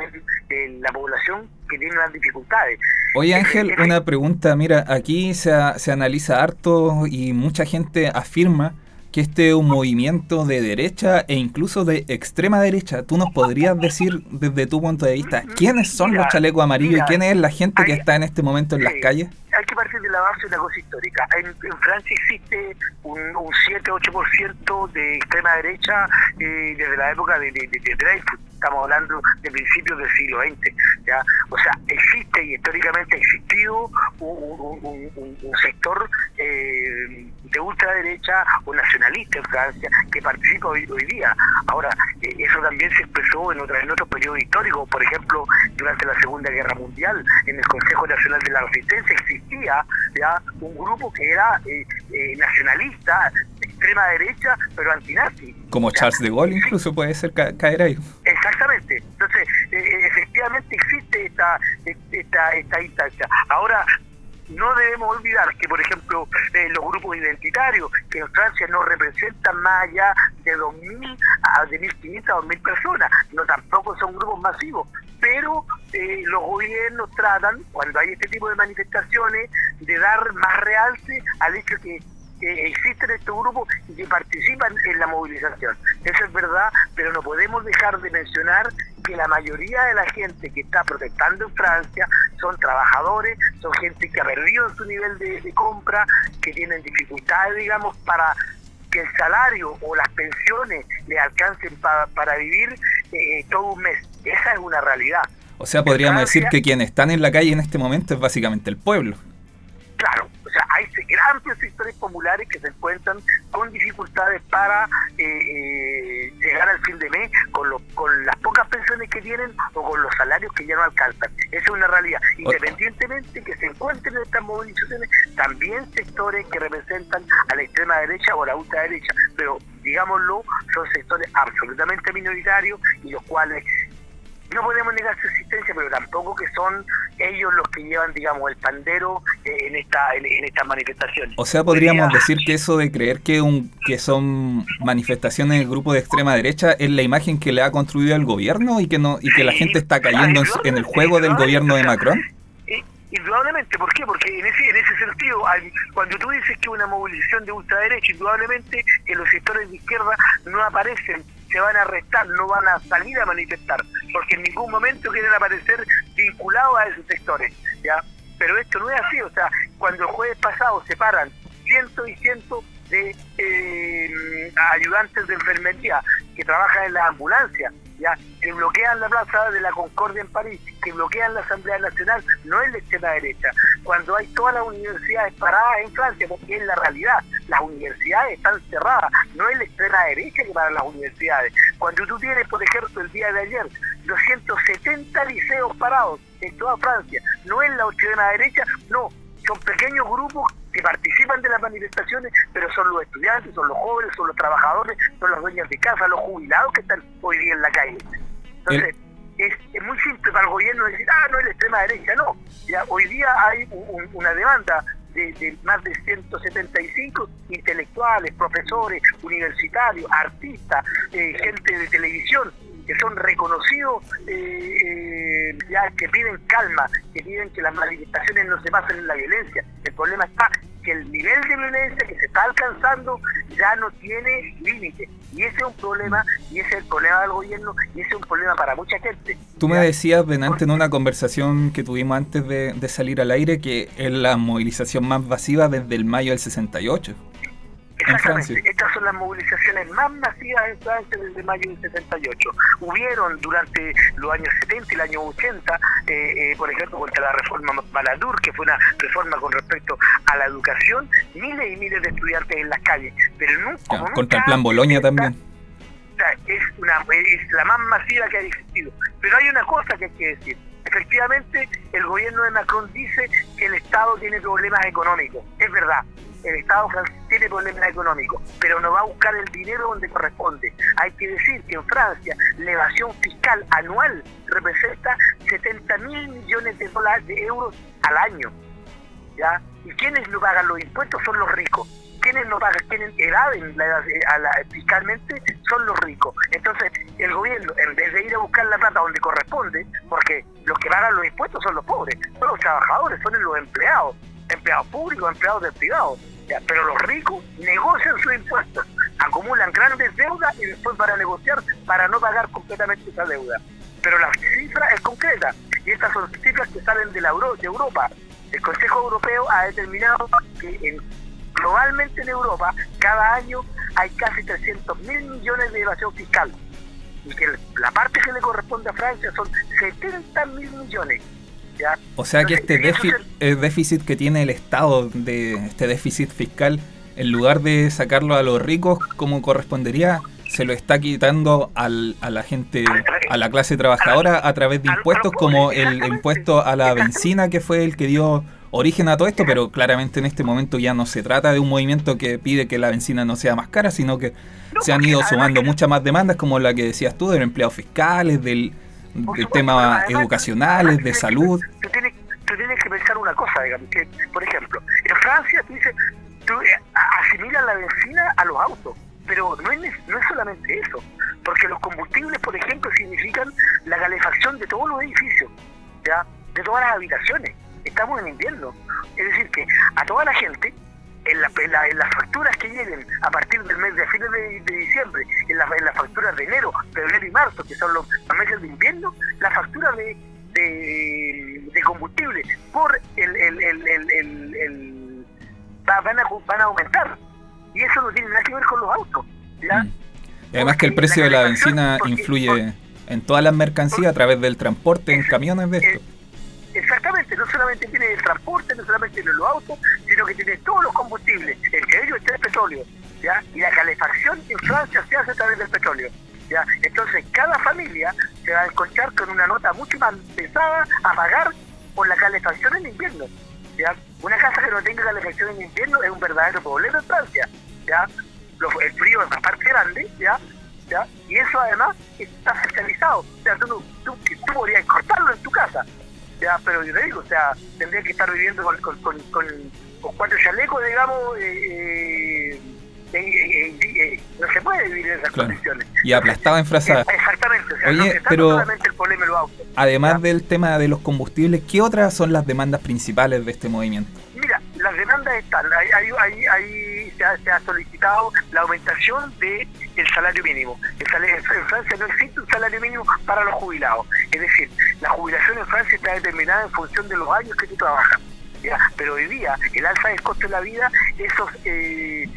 en, la población que tiene las dificultades. Oye Ángel, una pregunta, mira, aquí se, se analiza harto y mucha gente afirma que este es un movimiento de derecha e incluso de extrema derecha. ¿Tú nos podrías decir desde tu punto de vista quiénes son los chalecos amarillos y quién es la gente que está en este momento en las calles? Hay que partir de la base de una cosa histórica. En, Francia existe un, 7-8% de extrema derecha eh, desde la época de, de, de Dreyfus estamos hablando de principios del siglo XX. ¿ya? O sea, existe y históricamente ha existido un, sector eh, de ultraderecha o nacionalista en Francia que participa hoy, día. Ahora, eh, eso también se expresó en, otra, en otros periodos históricos, por ejemplo, durante la Segunda Guerra Mundial, en el Consejo Nacional de la Resistencia existía ya un grupo que era eh, nacionalista, extrema derecha, pero antinazi. Como Charles de Gaulle incluso puede ser caer ahí. Exactamente. Entonces, eh, eh, efectivamente existe esta, esta, esta instancia. Ahora, no debemos olvidar que, por ejemplo, eh, los grupos identitarios, que en Francia no representan más allá de 2.000 a de 1.500 a 2.000 personas, no tampoco son grupos masivos, pero eh, los gobiernos tratan, cuando hay este tipo de manifestaciones, de dar más realce al hecho que existen estos grupos y que participan en la movilización. Eso es verdad, pero no podemos dejar de mencionar que la mayoría de la gente que está protestando en Francia son trabajadores, son gente que ha perdido su nivel de, compra, que tienen dificultades, digamos, para que el salario o las pensiones le alcancen para vivir eh, todo un mes. Esa es una realidad. O sea, podríamos decir que quienes están en la calle en este momento es básicamente el pueblo. Claro, sea, hay amplios sectores populares que se encuentran con dificultades para eh, eh, llegar al fin de mes con, con las pocas pensiones que tienen o con los salarios que ya no alcanzan. Esa es una realidad. Independientemente que se encuentren en estas movilizaciones, también sectores que representan a la extrema derecha o a la ultraderecha, pero digámoslo, son sectores absolutamente minoritarios y los cuales no podemos negar su existencia, pero tampoco que son ellos los que llevan, digamos, el pandero eh, en esta en, estas manifestaciones. O sea, podríamos decir que eso de creer que un que son manifestaciones del grupo de extrema derecha es la imagen que le ha construido el gobierno y que no y que la gente está cayendo en, el juego del gobierno de Macron. Indudablemente, ¿por qué? Porque en ese, en ese sentido, cuando tú dices que una movilización de ultraderecha, indudablemente que los sectores de izquierda no aparecen se van a arrestar, no van a salir a manifestar, porque en ningún momento quieren aparecer vinculados a esos sectores, ¿ya? Pero esto no es así, o sea, cuando el jueves pasado se paran cientos y cientos eh, ayudantes de enfermería que trabajan en la ambulancia, ya que bloquean la plaza de la Concordia en París, que bloquean la Asamblea Nacional, no es la extrema derecha. Cuando hay todas las universidades paradas en Francia, porque es la realidad, las universidades están cerradas, no es la extrema derecha que para las universidades. Cuando tú tienes, por ejemplo, el día de ayer, 270 liceos parados en toda Francia, no es la extrema derecha, no, son pequeños grupos que participan de las manifestaciones, pero son los estudiantes, son los jóvenes, son los trabajadores, son los dueños de casa, los jubilados que están hoy día en la calle. Entonces, es, muy simple para el gobierno decir, ah, no es la extrema derecha, no. Ya, hoy día hay una demanda de, más de 175 intelectuales, profesores, universitarios, artistas, eh, gente de televisión, que son reconocidos, eh, eh, ya que piden calma, que piden que las manifestaciones no se basen en la violencia. El problema está que el nivel de violencia que se está alcanzando ya no tiene límite. Y ese es un problema, y ese es el problema del gobierno, y ese es un problema para mucha gente. Tú me decías, Benante, en una conversación que tuvimos antes de, de salir al aire, que es la movilización más masiva desde el mayo del 68. Exactamente, estas son las movilizaciones más masivas en Francia desde mayo del 78. Hubieron durante los años 70 y el año 80, eh, eh, por ejemplo, contra la reforma Maladur, que fue una reforma con respecto a la educación, miles y miles de estudiantes en las calles. Pero nunca, contra el plan Boloña también. Es, una, es la más masiva que ha existido. Pero hay una cosa que hay que decir. Efectivamente, el gobierno de Macron dice que el Estado tiene problemas económicos. Es verdad el Estado francés tiene problemas económicos, pero no va a buscar el dinero donde corresponde. Hay que decir que en Francia la evasión fiscal anual representa 70 mil millones de dólares de euros al año. ¿ya? Y quienes no pagan los impuestos son los ricos. Quienes no pagan, quienes evaden la, fiscalmente son los ricos. Entonces, el gobierno, en vez de ir a buscar la plata donde corresponde, porque los que pagan los impuestos son los pobres, son los trabajadores, son los empleados, empleados públicos, empleados del privado pero los ricos negocian sus impuestos, acumulan grandes deudas y después van a negociar para no pagar completamente esa deuda. Pero la cifra es concreta y estas son cifras que salen de, la de Europa. El Consejo Europeo ha determinado que globalmente en Europa cada año hay casi 300 mil millones de evasión fiscal. Y que la parte que le corresponde a Francia son 70 mil millones. O sea que este déficit, el déficit que tiene el Estado, de este déficit fiscal, en lugar de sacarlo a los ricos como correspondería, se lo está quitando al, a la gente, a la clase trabajadora a través de impuestos como el impuesto a la benzina que fue el que dio origen a todo esto, pero claramente en este momento ya no se trata de un movimiento que pide que la benzina no sea más cara, sino que se han ido sumando muchas más demandas como la que decías tú, de los empleados fiscales, del de temas educacionales, de salud. Tú tienes, tú tienes que pensar una cosa, digamos, que, por ejemplo, en Francia tú dices, tú eh, asimilas la benzina a los autos, pero no es, no es solamente eso, porque los combustibles, por ejemplo, significan la calefacción de todos los edificios, ¿ya? de todas las habitaciones. Estamos en invierno. Es decir, que a toda la gente, en, las facturas que lleguen a partir del mes de fines de, diciembre, en, en, las facturas de enero, febrero y marzo, que son los, meses de invierno, la factura de, de, combustible por el, el, el, van, a, van a aumentar. Y eso no tiene nada que ver con los autos. ¿ya? Mm. además que el precio de la benzina influye en todas las mercancías a través del transporte en camiones de esto. ¿Ya? Y la calefacción en Francia se hace a través del petróleo, ¿ya? Entonces cada familia se va a encontrar con una nota mucho más pesada a pagar por la calefacción en invierno, ¿ya? Una casa que no tenga calefacción en invierno es un verdadero problema en Francia, ¿ya? el frío es bastante grande, ¿ya? ¿ya? Y eso además está centralizado, o sea, tú, tú, tú podrías cortarlo en tu casa, ya, pero yo te digo, o sea, tendría que estar viviendo con, con, con, con, cuatro chalecos, digamos, eh, eh, puede vivir en esas condiciones. Y aplastado en frazada. Exactamente, o sea, Oye, pero el problema además del tema de los combustibles, ¿qué otras son las demandas principales de este movimiento? Mira, las demandas están, hay, hay, hay, se, ha, se, ha, solicitado la aumentación del el salario mínimo. El salario, en Francia no existe un salario mínimo para los jubilados. Es decir, la jubilación en Francia está determinada en función de los años que tú trabajas. ¿ya? Pero hoy día, el alza del costo de la vida, esos eh,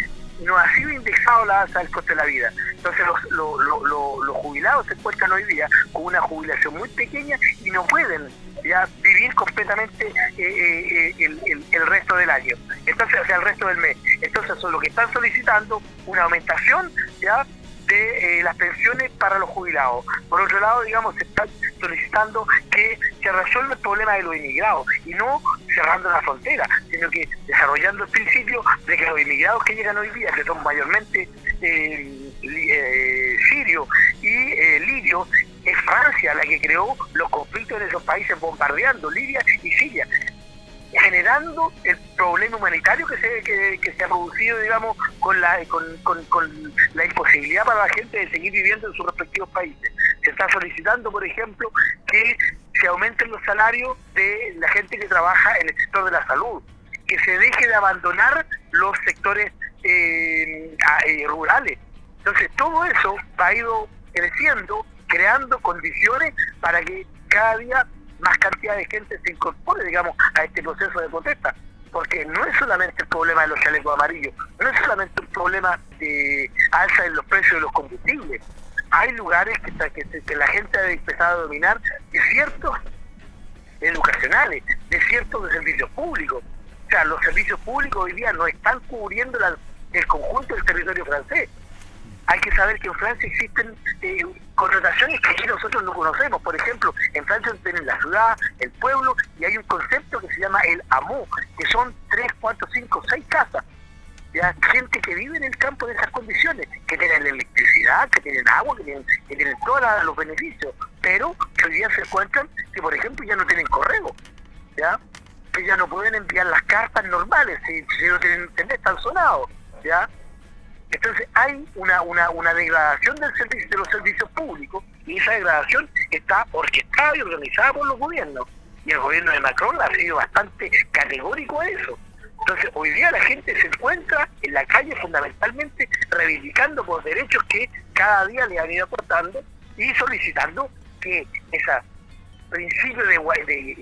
no ha sido indexado la alza del costo de la vida. Entonces los, los jubilados se encuentran hoy día con una jubilación muy pequeña y no pueden ya vivir completamente eh, eh, el, el, resto del año, entonces, o sea, el resto del mes. Entonces, son lo que están solicitando una aumentación ya de eh, las pensiones para los jubilados. Por otro lado, digamos, se está solicitando que se resuelva el problema de los inmigrados y no cerrando la frontera, sino que desarrollando el principio de que los inmigrados que llegan hoy día, que son mayormente eh, eh, sirios y eh, libios, es Francia la que creó los conflictos en esos países bombardeando Libia y Siria generando el problema humanitario que se, que, se ha producido, digamos, con la, con, con, la imposibilidad para la gente de seguir viviendo en sus respectivos países. Se está solicitando, por ejemplo, que se aumenten los salarios de la gente que trabaja en el sector de la salud, que se deje de abandonar los sectores eh, eh, rurales. Entonces, todo eso ha ido creciendo, creando condiciones para que cada día más cantidad de gente se incorpore, digamos, a este proceso de protesta. Porque no es solamente el problema de los chalecos amarillos, no es solamente un problema de alza en los precios de los combustibles. Hay lugares que, que, la gente ha empezado a dominar desiertos educacionales, desiertos de servicios públicos. O sea, los servicios públicos hoy día no están cubriendo el conjunto del territorio francés hay que saber que en Francia existen eh, connotaciones que aquí nosotros no conocemos. Por ejemplo, en Francia tienen la ciudad, el pueblo, y hay un concepto que se llama el amú, que son tres, cuatro, cinco, seis casas. ¿ya? Gente que vive en el campo de esas condiciones, que tienen electricidad, que tienen agua, que tienen, que tienen todos los beneficios, pero que hoy día se encuentran que, por ejemplo, ya no tienen correo, ¿ya? Que ya no pueden enviar las cartas normales, si, no tienen internet, están sonados. ¿ya? Entonces hay una, una, degradación del servicio, de los servicios públicos y esa degradación está orquestada y organizada por los gobiernos. Y el gobierno de Macron ha sido bastante categórico a eso. Entonces hoy día la gente se encuentra en la calle fundamentalmente reivindicando por derechos que cada día le han ido aportando y solicitando que ese principio de,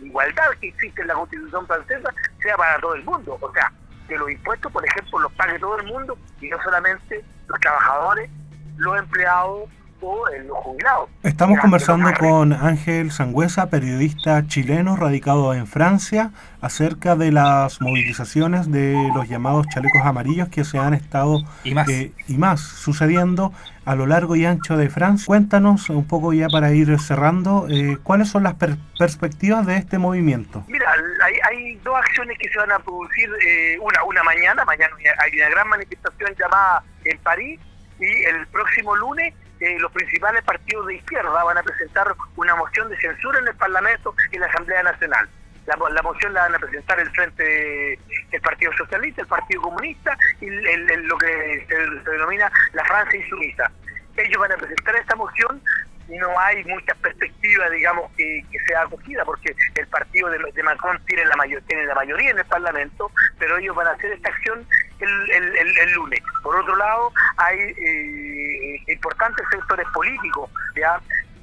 igualdad que existe en la constitución francesa sea para todo el mundo. O sea, que los impuestos, por ejemplo, los pague todo el mundo y no solamente los trabajadores, los empleados o los jubilados. Estamos conversando con Ángel Sangüesa, periodista chileno radicado en Francia, acerca de las movilizaciones de los llamados chalecos amarillos que se han estado y más, eh, y más sucediendo a lo largo y ancho de Francia. Cuéntanos un poco ya para ir cerrando, eh, ¿cuáles son las perspectivas de este movimiento? Mira, hay, hay, dos acciones que se van a producir, eh, una, una mañana, mañana hay una gran manifestación llamada en París, y el próximo lunes eh, los principales partidos de izquierda van a presentar una moción de censura en el Parlamento y en la Asamblea Nacional. La, moción la van a presentar el Frente el Partido Socialista, el Partido Comunista y lo que se, denomina la Francia insumisa. Ellos van a presentar esta moción no hay muchas perspectivas, digamos, que, sea acogida, porque el partido de, de Macron tiene la, mayor, tiene la mayoría en el Parlamento, pero ellos van a hacer esta acción el, el, lunes. Por otro lado, hay eh, importantes sectores políticos, ya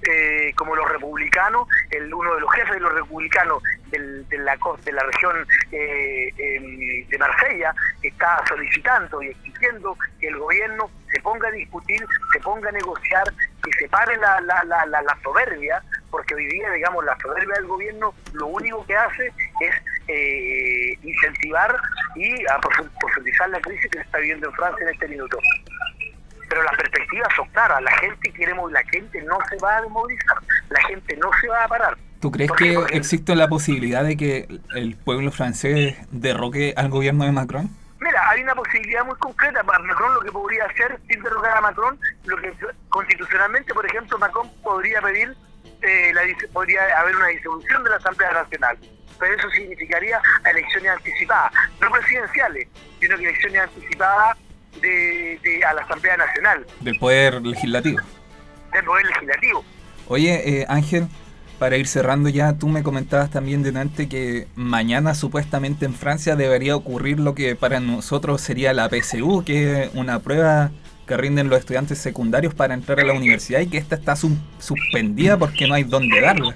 eh, como los republicanos, el, uno de los jefes de los republicanos del, de, la, de la región eh, de Marsella está solicitando y exigiendo que el gobierno se ponga a discutir, se ponga a negociar, que se pare la, la, la, la, soberbia, porque hoy día, digamos, la soberbia del gobierno lo único que hace es eh, incentivar y a profundizar la crisis que se está viviendo en Francia en este minuto pero las perspectivas son claras, la gente quiere la gente no se va a desmovilizar, la gente no se va a parar. ¿Tú crees que existe la posibilidad de que el pueblo francés derroque al gobierno de Macron? Mira, hay una posibilidad muy concreta. Para Macron lo que podría hacer sin derrocar a Macron, lo que constitucionalmente, por ejemplo, Macron podría pedir, eh, la, podría haber una disolución de la Asamblea Nacional. Pero eso significaría elecciones anticipadas, no presidenciales, sino que elecciones anticipadas de, a la Asamblea Nacional. Del Poder Legislativo. Del Poder Legislativo. Oye, eh, Ángel, para ir cerrando ya, tú me comentabas también delante que mañana supuestamente en Francia debería ocurrir lo que para nosotros sería la PSU, que es una prueba que rinden los estudiantes secundarios para entrar a la universidad y que esta está suspendida porque no hay dónde darla.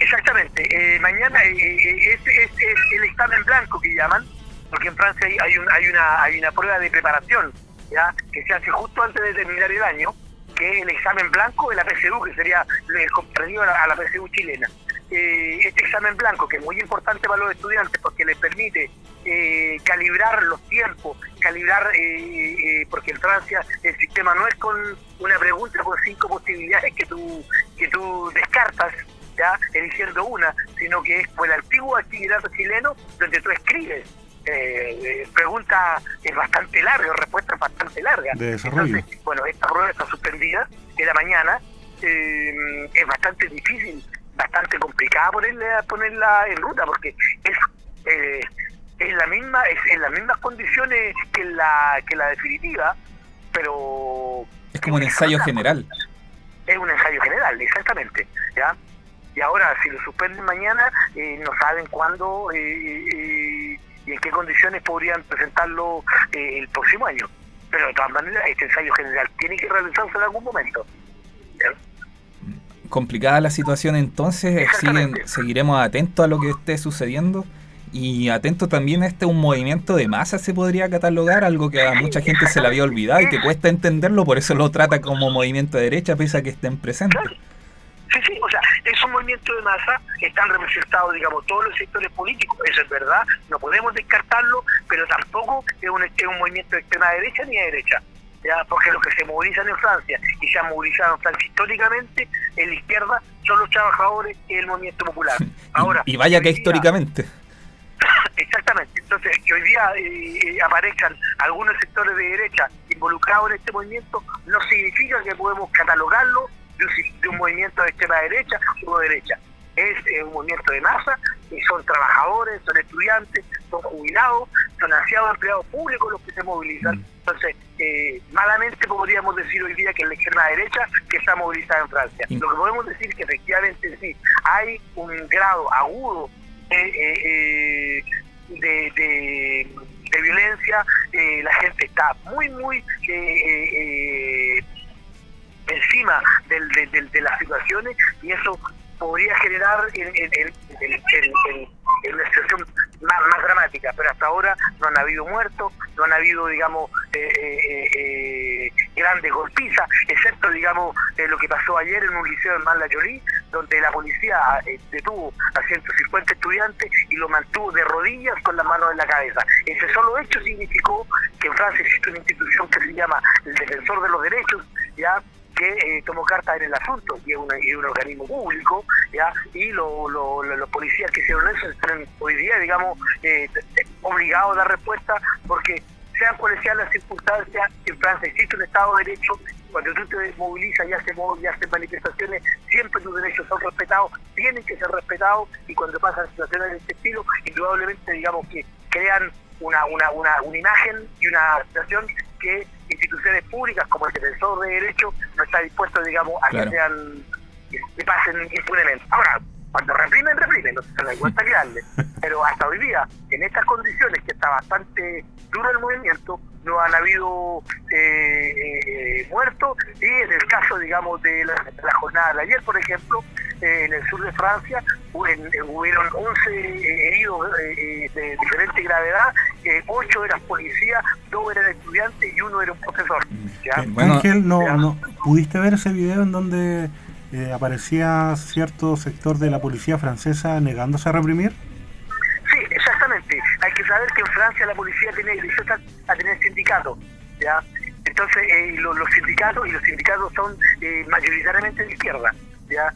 Exactamente. Eh, mañana eh, eh es, es, el examen blanco que llaman, porque en Francia hay, hay, hay, una, hay una prueba de preparación ya que se hace justo antes de terminar el año, que es el examen blanco de la PSU, que sería el comprendido a la, PSU chilena. Eh, este examen blanco, que es muy importante para los estudiantes porque les permite eh, calibrar los tiempos, calibrar, eh, porque en Francia el sistema no es con una pregunta con cinco posibilidades que tú, que tú descartas, ya eligiendo una, sino que es como el antiguo bachillerato chileno donde tú escribes eh, pregunta es bastante larga, respuesta es bastante larga. bueno, esta prueba está suspendida, la mañana, eh, es bastante difícil, bastante complicada ponerla, ponerla en ruta, porque es eh, es la misma es en las mismas condiciones que la que la definitiva pero es como un ensayo general. Es un ensayo general exactamente ya y ahora si lo suspenden mañana eh, no saben cuándo eh, y en qué condiciones podrían presentarlo eh, el próximo año. Pero de todas maneras, este ensayo general tiene que realizarse en algún momento. Complicada la situación entonces, seguiremos atentos a lo que esté sucediendo y atento también a este un movimiento de masa se podría catalogar, algo que a mucha gente se le había olvidado y que cuesta entenderlo, por eso lo trata como movimiento de derecha pese a que estén presentes. Sí, sí, o sea, es un movimiento de masa, están representados, digamos, todos los sectores políticos, eso es verdad, no podemos descartarlo, pero tampoco es un, es un movimiento de extrema derecha ni de derecha. ¿ya? porque los que se movilizan en Francia y se han movilizado en Francia históricamente en la izquierda son los trabajadores y el movimiento popular. Ahora, y, vaya que históricamente. Exactamente, entonces que hoy día eh, eh, aparezcan algunos sectores de derecha involucrados en este movimiento no significa que podemos catalogarlo de un, movimiento de extrema derecha o derecha. Es eh, un movimiento de masa y son trabajadores, son estudiantes, son jubilados, son ancianos empleados públicos los que se movilizan. Mm. Entonces, eh, malamente podríamos decir hoy día que es la extrema derecha que está movilizada en Francia. Lo que podemos decir es que efectivamente sí, hay un grado agudo de, eh, de, violencia, la gente está muy, muy encima del, de, las situaciones y eso podría generar en, una situación más, dramática, pero hasta ahora no han habido muertos, no han habido, digamos, eh, eh, eh, grandes golpizas, excepto, digamos, lo que pasó ayer en un liceo en Manla-Jolie, donde la policía detuvo a 150 estudiantes y lo mantuvo de rodillas con las manos en la cabeza. Ese solo hecho significó que en Francia existe una institución que se llama el Defensor de los Derechos, ya que eh, tomó cartas en el asunto, y es, un organismo público, ¿ya? y los policías que hicieron eso están hoy día, digamos, eh, obligados a dar respuesta porque sean cuales sean las circunstancias, en Francia existe un Estado de Derecho, cuando tú te movilizas y haces, y haces manifestaciones, siempre tus derechos son respetados, tienen que ser respetados, y cuando pasan situaciones de este estilo, indudablemente digamos que crean una, una, una, una imagen y una situación que instituciones públicas como el defensor de derechos no está dispuesto, digamos, a que sean que pasen impunemente. Ahora, cuando reprimen, reprimen, no se hay cuenta que darle. Pero hasta hoy día, en estas condiciones que está bastante duro el movimiento, no han habido eh, eh, muertos y en el caso, digamos, de la, jornada de ayer, por ejemplo, eh, en el sur de Francia hubieron 11 heridos de diferente gravedad, 8 eran policías, 2 eran estudiantes y uno era un profesor. Ángel, no, no, ¿pudiste ver ese video en donde eh, aparecía cierto sector de la policía francesa negándose a reprimir? Sí, exactamente. Hay que saber que en Francia la policía tiene derecho a tener sindicatos, ¿ya? Entonces, eh, los, sindicatos, y los sindicatos son eh, mayoritariamente de izquierda. ¿Ya?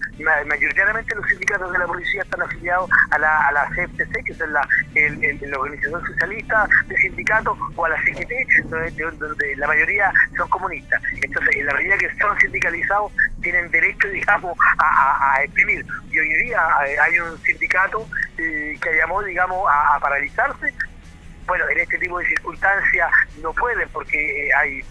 mayoritariamente los sindicatos de la policía están afiliados a la, a la CFTC, que es la, el, organización socialista de sindicatos, o a la CGT, donde, la mayoría son comunistas. Entonces, en la medida que son sindicalizados, tienen derecho, digamos, a, a, exprimir. Y hoy día eh, hay un sindicato eh, que llamó, digamos, a, paralizarse. Bueno, en este tipo de circunstancias no pueden porque eh, hay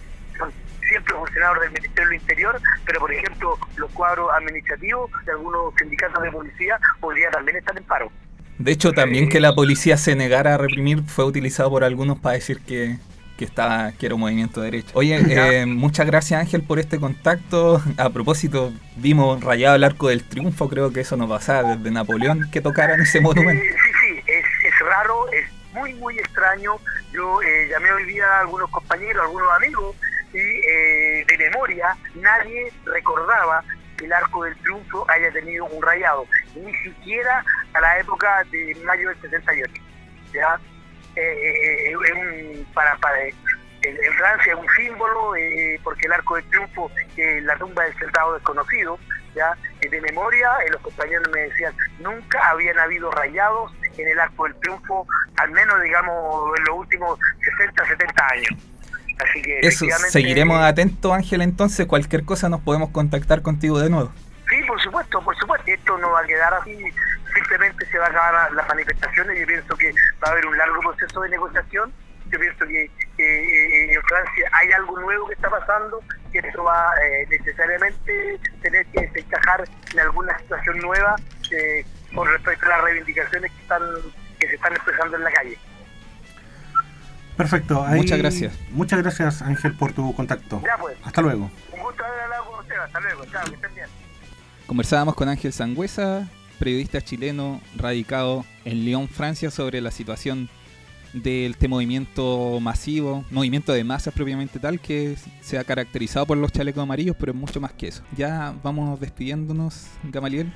siempre funcionador del Ministerio del Interior, pero por ejemplo los cuadros administrativos de algunos sindicatos de policía podrían también estar en paro. De hecho, también que la policía se negara a reprimir fue utilizado por algunos para decir que, que estaba que era un movimiento de derecho. Oye, eh, muchas gracias Ángel por este contacto. A propósito, vimos rayado el arco del triunfo, creo que eso no pasaba desde Napoleón que tocaran ese monumento. sí, sí, es, es, raro, es muy, muy extraño. Yo eh, llamé hoy día a algunos compañeros, a algunos amigos, y eh, de memoria nadie recordaba que el Arco del Triunfo haya tenido un rayado, ni siquiera a la época de mayo del 78. ¿ya? Eh, eh, para, en, Francia es un símbolo, porque el Arco del Triunfo es la tumba del sentado desconocido, ¿ya? de memoria los compañeros me decían, nunca habían habido rayados en el Arco del Triunfo, al menos digamos en los últimos 60, 70 años. Eso, seguiremos atentos, Ángel, entonces cualquier cosa nos podemos contactar contigo de nuevo. Sí, por supuesto, por supuesto. Esto no va a quedar así, simplemente se va a acabar las manifestaciones. Yo pienso que va a haber un largo proceso de negociación. Yo pienso que eh, en Francia hay algo nuevo que está pasando, que eso va eh, necesariamente tener que encajar en alguna situación nueva eh, con respecto a las reivindicaciones que, están, que se están expresando en la calle. Perfecto. muchas gracias. Muchas gracias, Ángel, por tu contacto. Ya pues. Hasta luego. Un gusto haber hablado con usted. Hasta luego. Chao, que estén bien. Conversábamos con Ángel Sangüesa, periodista chileno radicado en Lyon, Francia, sobre la situación de este movimiento masivo, movimiento de masas propiamente tal, que se ha caracterizado por los chalecos amarillos, pero es mucho más que eso. Ya vamos despidiéndonos, Gamaliel.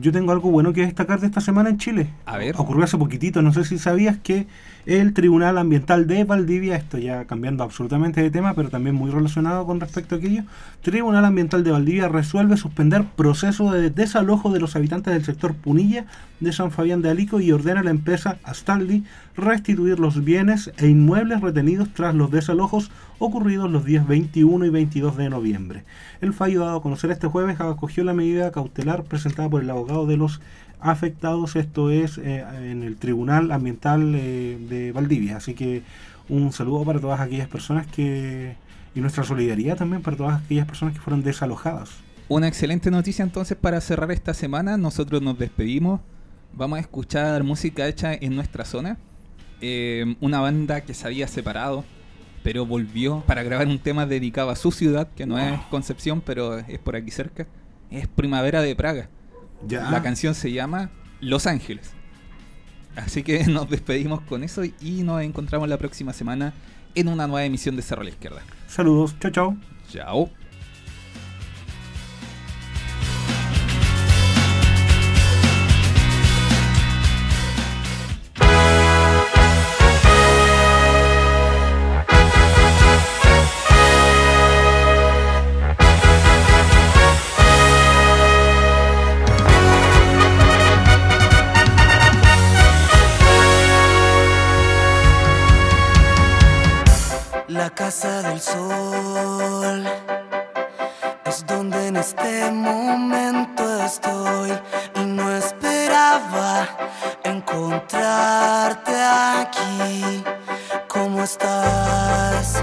Yo tengo algo bueno que destacar de esta semana en Chile. A ver. Ocurrió hace poquitito, no sé si sabías que el Tribunal Ambiental de Valdivia, esto ya cambiando absolutamente de tema, pero también muy relacionado con respecto a aquello, Tribunal Ambiental de Valdivia resuelve suspender proceso de desalojo de los habitantes del sector Punilla de San Fabián de Alico y ordena a la empresa Astaldi restituir los bienes e inmuebles retenidos tras los desalojos ocurridos los días 21 y 22 de noviembre. El fallo dado a conocer este jueves acogió la medida cautelar presentada por el abogado de los afectados, esto es eh, en el Tribunal Ambiental eh, de Valdivia. Así que un saludo para todas aquellas personas que... y nuestra solidaridad también para todas aquellas personas que fueron desalojadas. Una excelente noticia entonces para cerrar esta semana. Nosotros nos despedimos. Vamos a escuchar música hecha en nuestra zona. Eh, una banda que se había separado, pero volvió para grabar un tema dedicado a su ciudad, que no es Concepción, pero es por aquí cerca. Es Primavera de Praga. La canción se llama Los Ángeles. Así que nos despedimos con eso y nos encontramos la próxima semana en una nueva emisión de Cerro a la Izquierda. Saludos, chao, chao. Chao. casa del sol es donde en este momento estoy y no esperaba encontrarte aquí. ¿Cómo estás?